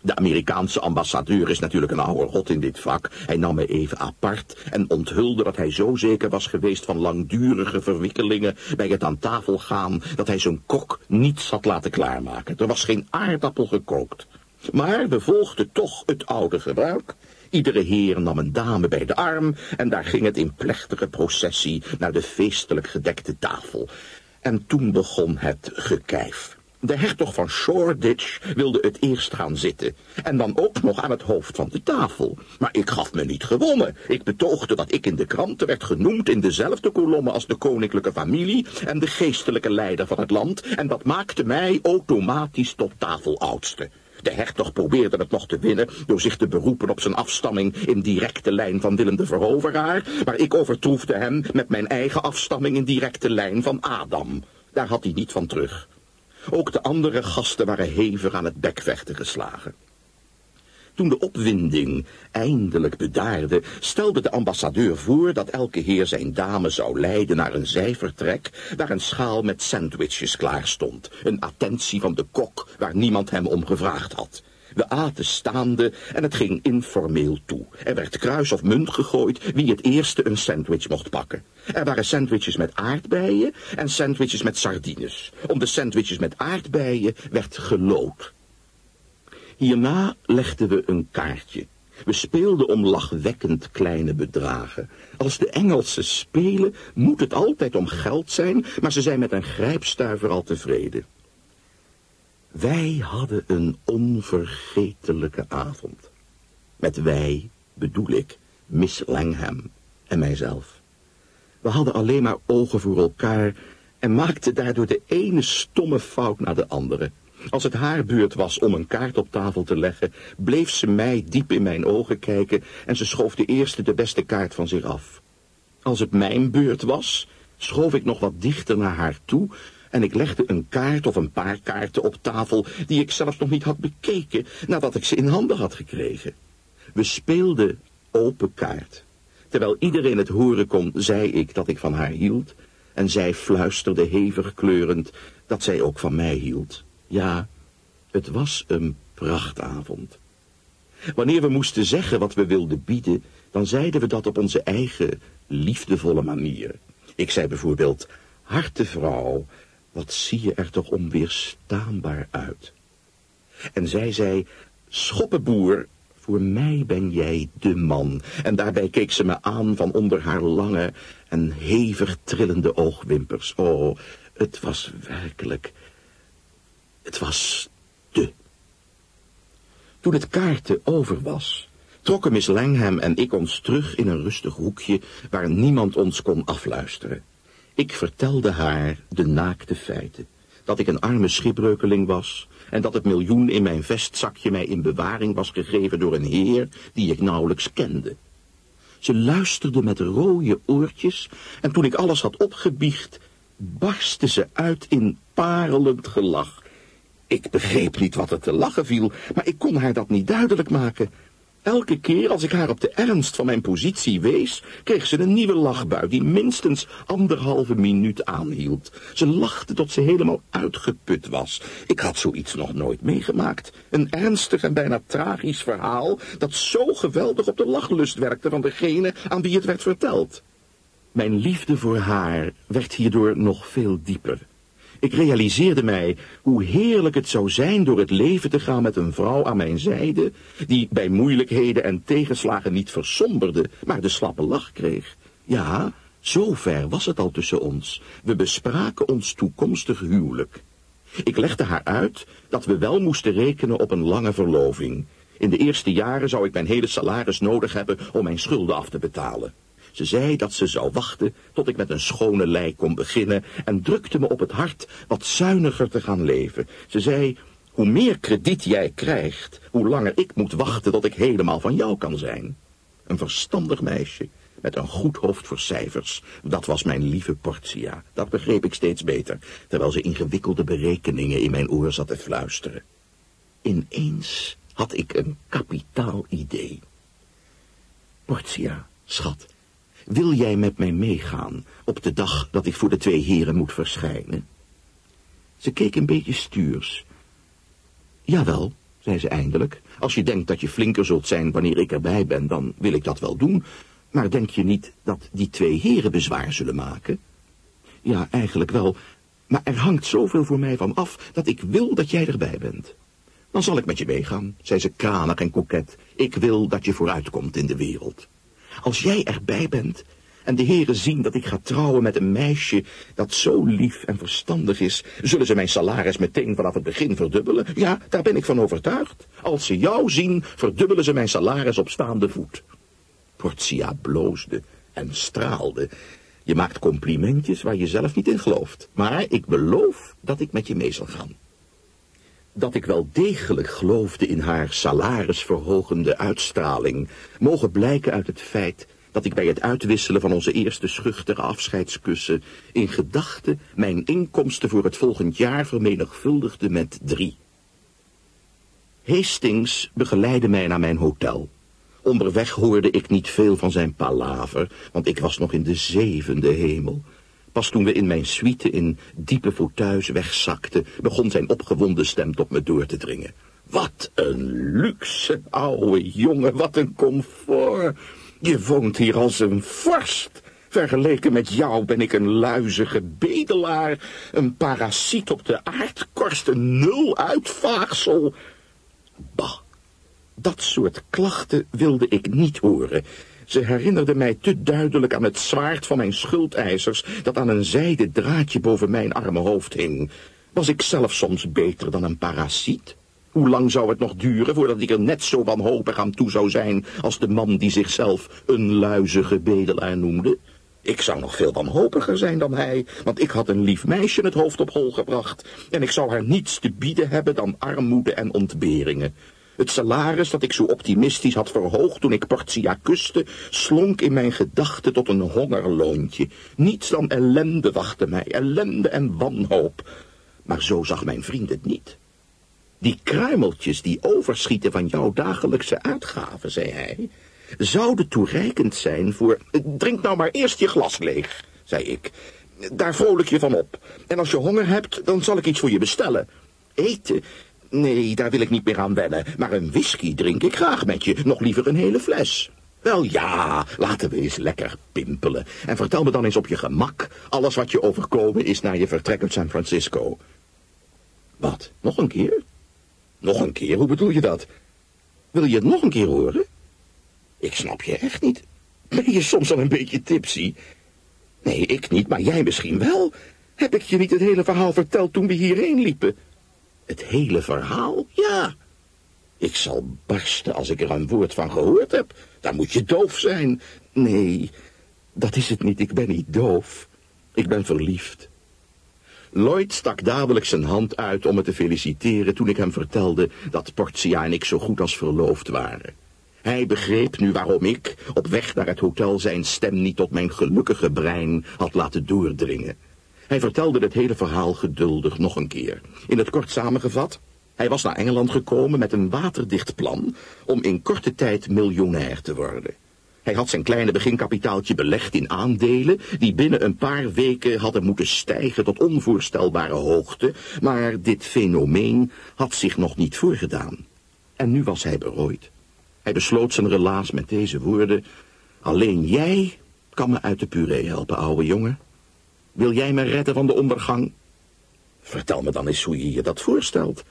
De Amerikaanse ambassadeur is natuurlijk een oude rot in dit vak. Hij nam me even apart en onthulde dat hij zo zeker was geweest van langdurige verwikkelingen bij het aan tafel gaan, dat hij zijn kok niets had laten klaarmaken. Er was geen aardappel gekookt. Maar we volgden toch het oude gebruik. Iedere heer nam een dame bij de arm en daar ging het in plechtige processie naar de feestelijk gedekte tafel. En toen begon het gekijf. De hertog van Shoreditch wilde het eerst gaan zitten. En dan ook nog aan het hoofd van de tafel. Maar ik gaf me niet gewonnen. Ik betoogde dat ik in de kranten werd genoemd in dezelfde kolommen als de koninklijke familie en de geestelijke leider van het land. En dat maakte mij automatisch tot tafeloudste. De hertog probeerde het nog te winnen door zich te beroepen op zijn afstamming in directe lijn van Willem de Veroveraar, maar ik overtroefde hem met mijn eigen afstamming in directe lijn van Adam. Daar had hij niet van terug. Ook de andere gasten waren hevig aan het bekvechten geslagen. Toen de opwinding eindelijk bedaarde, stelde de ambassadeur voor dat elke heer zijn dame zou leiden naar een zijvertrek, waar een schaal met sandwiches klaar stond. Een attentie van de kok, waar niemand hem om gevraagd had. We aten staande en het ging informeel toe. Er werd kruis of munt gegooid wie het eerste een sandwich mocht pakken. Er waren sandwiches met aardbeien en sandwiches met sardines. Om de sandwiches met aardbeien werd gelood. Hierna legden we een kaartje. We speelden om lachwekkend kleine bedragen. Als de Engelsen spelen, moet het altijd om geld zijn, maar ze zijn met een grijpstuiver al tevreden. Wij hadden een onvergetelijke avond. Met wij bedoel ik Miss Langham en mijzelf. We hadden alleen maar ogen voor elkaar en maakten daardoor de ene stomme fout naar de andere. Als het haar beurt was om een kaart op tafel te leggen, bleef ze mij diep in mijn ogen kijken en ze schoof de eerste de beste kaart van zich af. Als het mijn beurt was, schoof ik nog wat dichter naar haar toe en ik legde een kaart of een paar kaarten op tafel die ik zelfs nog niet had bekeken nadat ik ze in handen had gekregen. We speelden open kaart. Terwijl iedereen het horen kon, zei ik dat ik van haar hield en zij fluisterde hevig kleurend dat zij ook van mij hield. Ja, het was een prachtavond. Wanneer we moesten zeggen wat we wilden bieden, dan zeiden we dat op onze eigen liefdevolle manier. Ik zei bijvoorbeeld, harte vrouw, wat zie je er toch onweerstaanbaar uit. En zij zei, schoppenboer, voor mij ben jij de man. En daarbij keek ze me aan van onder haar lange en hevig trillende oogwimpers. Oh, Het was werkelijk... Het was te. Toen het kaarten over was, trokken Miss Langham en ik ons terug in een rustig hoekje waar niemand ons kon afluisteren. Ik vertelde haar de naakte feiten. Dat ik een arme schipbreukeling was en dat het miljoen in mijn vestzakje mij in bewaring was gegeven door een heer die ik nauwelijks kende. Ze luisterde met rode oortjes en toen ik alles had opgebiecht, barstte ze uit in parelend gelach. Ik begreep niet wat er te lachen viel, maar ik kon haar dat niet duidelijk maken. Elke keer als ik haar op de ernst van mijn positie wees, kreeg ze een nieuwe lachbui die minstens anderhalve minuut aanhield. Ze lachte tot ze helemaal uitgeput was. Ik had zoiets nog nooit meegemaakt. Een ernstig en bijna tragisch verhaal dat zo geweldig op de lachlust werkte van degene aan wie het werd verteld. Mijn liefde voor haar werd hierdoor nog veel dieper. Ik realiseerde mij hoe heerlijk het zou zijn door het leven te gaan met een vrouw aan mijn zijde, die bij moeilijkheden en tegenslagen niet versomberde, maar de slappe lach kreeg. Ja, zo ver was het al tussen ons. We bespraken ons toekomstig huwelijk. Ik legde haar uit dat we wel moesten rekenen op een lange verloving. In de eerste jaren zou ik mijn hele salaris nodig hebben om mijn schulden af te betalen. Ze zei dat ze zou wachten tot ik met een schone lei kon beginnen en drukte me op het hart wat zuiniger te gaan leven. Ze zei, hoe meer krediet jij krijgt, hoe langer ik moet wachten tot ik helemaal van jou kan zijn. Een verstandig meisje, met een goed hoofd voor cijfers. Dat was mijn lieve Portia. Dat begreep ik steeds beter, terwijl ze ingewikkelde berekeningen in mijn oor zat te fluisteren. Ineens had ik een kapitaal idee. Portia, schat, wil jij met mij meegaan op de dag dat ik voor de twee heren moet verschijnen? Ze keek een beetje stuurs. Jawel, zei ze eindelijk. Als je denkt dat je flinker zult zijn wanneer ik erbij ben, dan wil ik dat wel doen. Maar denk je niet dat die twee heren bezwaar zullen maken? Ja, eigenlijk wel. Maar er hangt zoveel voor mij van af dat ik wil dat jij erbij bent. Dan zal ik met je meegaan, zei ze kranig en koket. Ik wil dat je vooruitkomt in de wereld. Als jij erbij bent en de heren zien dat ik ga trouwen met een meisje dat zo lief en verstandig is, zullen ze mijn salaris meteen vanaf het begin verdubbelen? Ja, daar ben ik van overtuigd. Als ze jou zien, verdubbelen ze mijn salaris op staande voet. Portia bloosde en straalde. Je maakt complimentjes waar je zelf niet in gelooft. Maar ik beloof dat ik met je mee zal gaan. Dat ik wel degelijk geloofde in haar salarisverhogende uitstraling, mogen blijken uit het feit dat ik bij het uitwisselen van onze eerste schuchtere afscheidskussen in gedachten mijn inkomsten voor het volgend jaar vermenigvuldigde met drie. Hastings begeleidde mij naar mijn hotel. Onderweg hoorde ik niet veel van zijn palaver, want ik was nog in de zevende hemel. Pas toen we in mijn suite in diepe fauteuils wegzakten, begon zijn opgewonden stem tot me door te dringen. Wat een luxe, ouwe jongen, wat een comfort. Je woont hier als een vorst. Vergeleken met jou ben ik een luizige bedelaar, een parasiet op de aardkorst, een nul uitvaagsel. Bah, dat soort klachten wilde ik niet horen. Ze herinnerde mij te duidelijk aan het zwaard van mijn schuldeisers dat aan een zijden draadje boven mijn arme hoofd hing. Was ik zelf soms beter dan een parasiet? Hoe lang zou het nog duren voordat ik er net zo wanhopig aan toe zou zijn als de man die zichzelf een luizige bedelaar noemde? Ik zou nog veel wanhopiger zijn dan hij, want ik had een lief meisje het hoofd op hol gebracht en ik zou haar niets te bieden hebben dan armoede en ontberingen. Het salaris dat ik zo optimistisch had verhoogd toen ik Portia kuste, slonk in mijn gedachten tot een hongerloontje. Niets dan ellende wachtte mij, ellende en wanhoop. Maar zo zag mijn vriend het niet. Die kruimeltjes die overschieten van jouw dagelijkse uitgaven, zei hij, zouden toereikend zijn voor... Drink nou maar eerst je glas leeg, zei ik. Daar vrolijk je van op. En als je honger hebt, dan zal ik iets voor je bestellen. Eten Nee, daar wil ik niet meer aan wennen. Maar een whisky drink ik graag met je. Nog liever een hele fles. Wel ja, laten we eens lekker pimpelen. En vertel me dan eens op je gemak alles wat je overkomen is na je vertrek uit San Francisco. Wat, nog een keer? Nog een keer, hoe bedoel je dat? Wil je het nog een keer horen? Ik snap je echt niet. Ben je soms al een beetje tipsy? Nee, ik niet, maar jij misschien wel. Heb ik je niet het hele verhaal verteld toen we hierheen liepen? Het hele verhaal? Ja. Ik zal barsten als ik er een woord van gehoord heb. Dan moet je doof zijn. Nee, dat is het niet. Ik ben niet doof. Ik ben verliefd. Lloyd stak dadelijk zijn hand uit om me te feliciteren toen ik hem vertelde dat Portia en ik zo goed als verloofd waren. Hij begreep nu waarom ik, op weg naar het hotel, zijn stem niet tot mijn gelukkige brein had laten doordringen. Hij vertelde het hele verhaal geduldig nog een keer. In het kort samengevat, hij was naar Engeland gekomen met een waterdicht plan om in korte tijd miljonair te worden. Hij had zijn kleine beginkapitaaltje belegd in aandelen, die binnen een paar weken hadden moeten stijgen tot onvoorstelbare hoogte, maar dit fenomeen had zich nog niet voorgedaan. En nu was hij berooid. Hij besloot zijn relaas met deze woorden, alleen jij kan me uit de puree helpen, ouwe jongen. Wil jij me redden van de ondergang? Vertel me dan eens hoe je je dat voorstelt.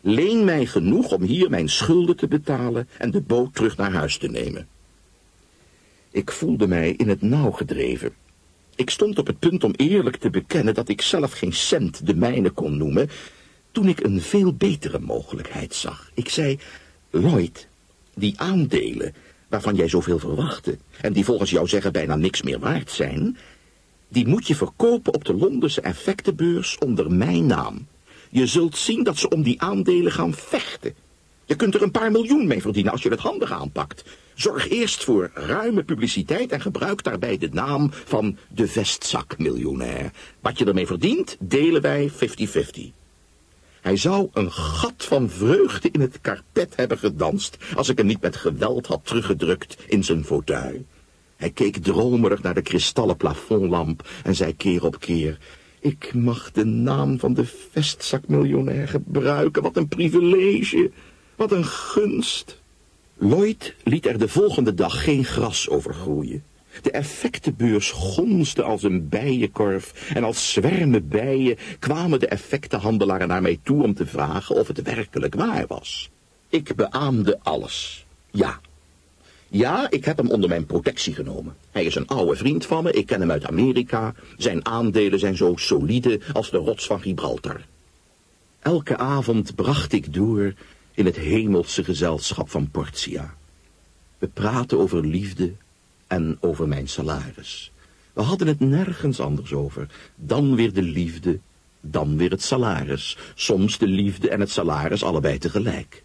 Leen mij genoeg om hier mijn schulden te betalen en de boot terug naar huis te nemen. Ik voelde mij in het nauw gedreven. Ik stond op het punt om eerlijk te bekennen dat ik zelf geen cent de mijne kon noemen, toen ik een veel betere mogelijkheid zag. Ik zei, Lloyd, die aandelen waarvan jij zoveel verwachtte, en die volgens jou zeggen bijna niks meer waard zijn, die moet je verkopen op de Londense effectenbeurs onder mijn naam. Je zult zien dat ze om die aandelen gaan vechten. Je kunt er een paar miljoen mee verdienen als je het handig aanpakt. Zorg eerst voor ruime publiciteit en gebruik daarbij de naam van de vestzakmiljonair. Wat je ermee verdient, delen wij 50-50. Hij zou een gat van vreugde in het karpet hebben gedanst als ik hem niet met geweld had teruggedrukt in zijn fauteuil. Hij keek dromerig naar de kristallen plafondlamp en zei keer op keer... Ik mag de naam van de vestzakmiljonair gebruiken. Wat een privilege. Wat een gunst. Lloyd liet er de volgende dag geen gras over groeien. De effectenbeurs gonsde als een bijenkorf en als zwermen bijen kwamen de effectenhandelaren naar mij toe om te vragen of het werkelijk waar was. Ik beaamde alles. Ja, ja, ik heb hem onder mijn protectie genomen. Hij is een oude vriend van me, ik ken hem uit Amerika. Zijn aandelen zijn zo solide als de rots van Gibraltar. Elke avond bracht ik door in het hemelse gezelschap van Portia. We praten over liefde en over mijn salaris. We hadden het nergens anders over. Dan weer de liefde, dan weer het salaris. Soms de liefde en het salaris allebei tegelijk.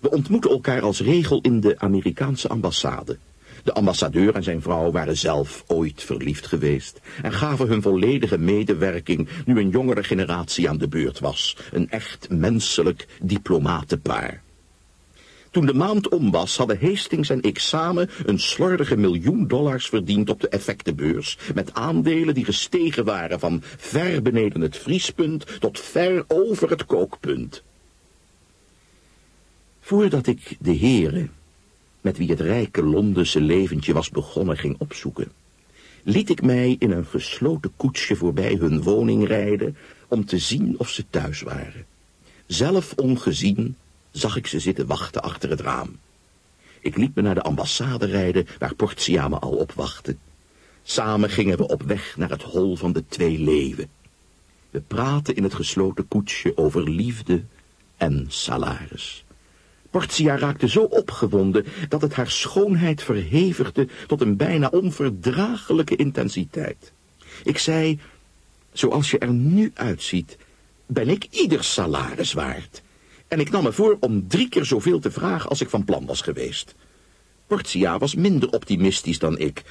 We ontmoetten elkaar als regel in de Amerikaanse ambassade. De ambassadeur en zijn vrouw waren zelf ooit verliefd geweest en gaven hun volledige medewerking nu een jongere generatie aan de beurt was. Een echt menselijk diplomatenpaar. Toen de maand om was, hadden Hastings en ik samen een slordige miljoen dollars verdiend op de effectenbeurs, met aandelen die gestegen waren van ver beneden het vriespunt tot ver over het kookpunt. Voordat ik de heren, met wie het rijke Londense leventje was begonnen, ging opzoeken, liet ik mij in een gesloten koetsje voorbij hun woning rijden om te zien of ze thuis waren. Zelf ongezien zag ik ze zitten wachten achter het raam. Ik liet me naar de ambassade rijden, waar Portia me al op wachtte. Samen gingen we op weg naar het hol van de twee leeuwen. We praten in het gesloten koetsje over liefde en salaris. Portia raakte zo opgewonden dat het haar schoonheid verhevigde tot een bijna onverdraaglijke intensiteit. Ik zei, zoals je er nu uitziet, ben ik ieder salaris waard. En ik nam me voor om drie keer zoveel te vragen als ik van plan was geweest. Portia was minder optimistisch dan ik.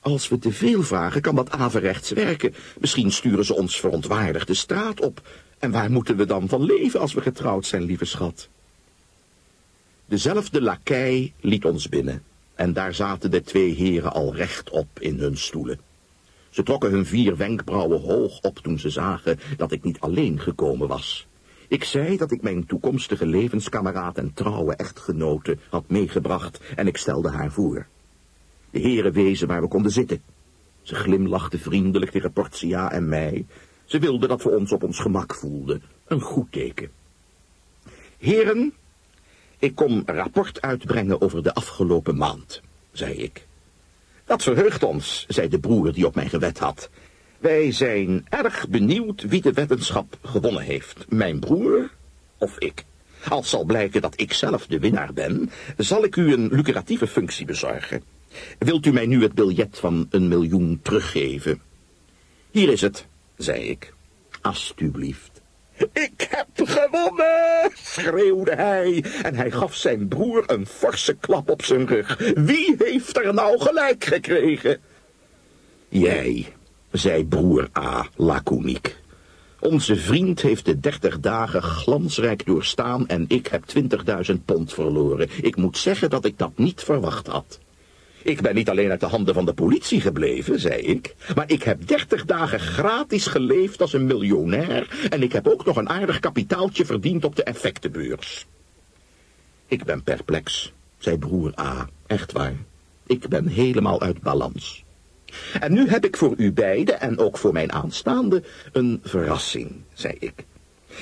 Als we te veel vragen, kan dat averechts werken. Misschien sturen ze ons verontwaardigd de straat op. En waar moeten we dan van leven als we getrouwd zijn, lieve schat? Dezelfde lakij liet ons binnen, en daar zaten de twee heren al rechtop in hun stoelen. Ze trokken hun vier wenkbrauwen hoog op toen ze zagen dat ik niet alleen gekomen was. Ik zei dat ik mijn toekomstige levenskameraad en trouwe echtgenote had meegebracht en ik stelde haar voor. De heren wezen waar we konden zitten. Ze glimlachten vriendelijk tegen Portia en mij. Ze wilden dat we ons op ons gemak voelden. Een goed teken. Heren, ik kom rapport uitbrengen over de afgelopen maand, zei ik. Dat verheugt ons, zei de broer die op mij gewet had. Wij zijn erg benieuwd wie de weddenschap gewonnen heeft. Mijn broer of ik. Als zal blijken dat ik zelf de winnaar ben, zal ik u een lucratieve functie bezorgen. Wilt u mij nu het biljet van een miljoen teruggeven? Hier is het, zei ik. Alsjeblieft. Ik heb gewonnen, schreeuwde hij, en hij gaf zijn broer een forse klap op zijn rug. Wie heeft er nou gelijk gekregen? Jij, zei broer A. laconiek. Onze vriend heeft de dertig dagen glansrijk doorstaan en ik heb twintigduizend pond verloren. Ik moet zeggen dat ik dat niet verwacht had. Ik ben niet alleen uit de handen van de politie gebleven, zei ik, maar ik heb dertig dagen gratis geleefd als een miljonair en ik heb ook nog een aardig kapitaaltje verdiend op de effectenbeurs. Ik ben perplex, zei broer A, echt waar. Ik ben helemaal uit balans. En nu heb ik voor u beiden en ook voor mijn aanstaande een verrassing, zei ik.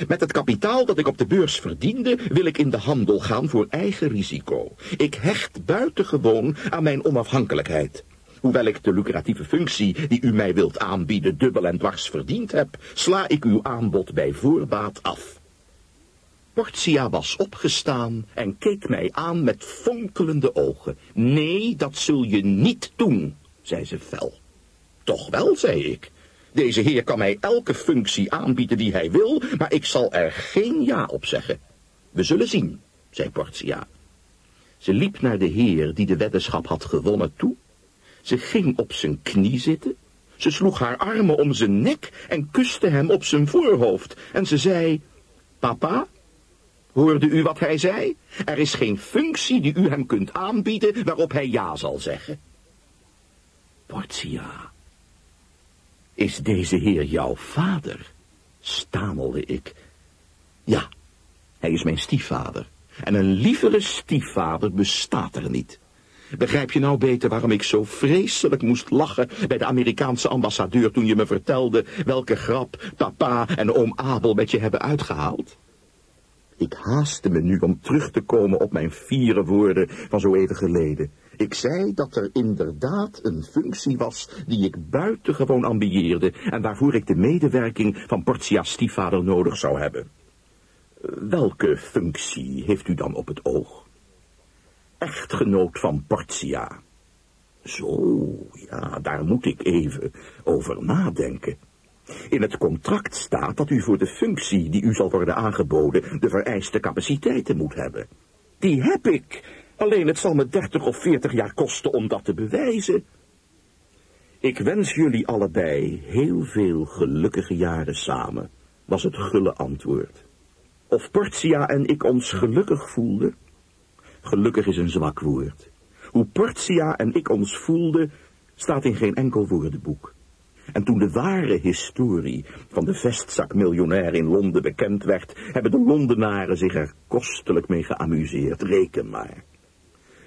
Met het kapitaal dat ik op de beurs verdiende, wil ik in de handel gaan voor eigen risico. Ik hecht buitengewoon aan mijn onafhankelijkheid. Hoewel ik de lucratieve functie die u mij wilt aanbieden dubbel en dwars verdiend heb, sla ik uw aanbod bij voorbaat af. Portia was opgestaan en keek mij aan met fonkelende ogen. Nee, dat zul je niet doen, zei ze fel. Toch wel, zei ik. Deze heer kan mij elke functie aanbieden die hij wil, maar ik zal er geen ja op zeggen. We zullen zien, zei Portia. Ze liep naar de heer die de weddenschap had gewonnen toe. Ze ging op zijn knie zitten. Ze sloeg haar armen om zijn nek en kuste hem op zijn voorhoofd. En ze zei, papa, hoorde u wat hij zei? Er is geen functie die u hem kunt aanbieden waarop hij ja zal zeggen. Portia, is deze heer jouw vader? stamelde ik. Ja, hij is mijn stiefvader. En een lievere stiefvader bestaat er niet. Begrijp je nou beter waarom ik zo vreselijk moest lachen bij de Amerikaanse ambassadeur toen je me vertelde welke grap papa en oom Abel met je hebben uitgehaald? Ik haastte me nu om terug te komen op mijn vieren woorden van zo even geleden. Ik zei dat er inderdaad een functie was die ik buitengewoon ambieerde en waarvoor ik de medewerking van Portia's stiefvader nodig zou hebben. Welke functie heeft u dan op het oog? Echtgenoot van Portia. Zo, ja, daar moet ik even over nadenken. In het contract staat dat u voor de functie die u zal worden aangeboden de vereiste capaciteiten moet hebben. Die heb ik, alleen het zal me dertig of veertig jaar kosten om dat te bewijzen. Ik wens jullie allebei heel veel gelukkige jaren samen, was het gulle antwoord. Of Portia en ik ons gelukkig voelden? Gelukkig is een zwak woord. Hoe Portia en ik ons voelden, staat in geen enkel woordenboek. En toen de ware historie van de vestzakmiljonair in Londen bekend werd, hebben de Londenaren zich er kostelijk mee geamuseerd, reken maar.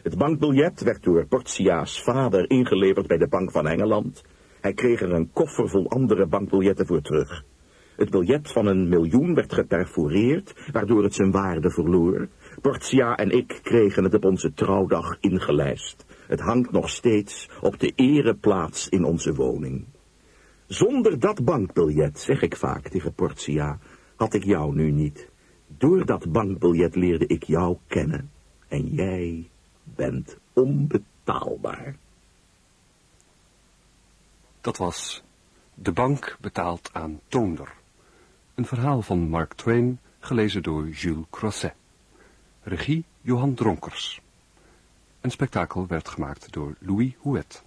Het bankbiljet werd door Portia's vader ingeleverd bij de Bank van Engeland. Hij kreeg er een koffer vol andere bankbiljetten voor terug. Het biljet van een miljoen werd geperforeerd, waardoor het zijn waarde verloor. Portia en ik kregen het op onze trouwdag ingelijst. Het hangt nog steeds op de ereplaats in onze woning. Zonder dat bankbiljet, zeg ik vaak tegen Portia, had ik jou nu niet. Door dat bankbiljet leerde ik jou kennen. En jij bent onbetaalbaar. Dat was De Bank betaalt aan Toonder. Een verhaal van Mark Twain, gelezen door Jules Crosset. Regie Johan Dronkers. Een spektakel werd gemaakt door Louis Houet.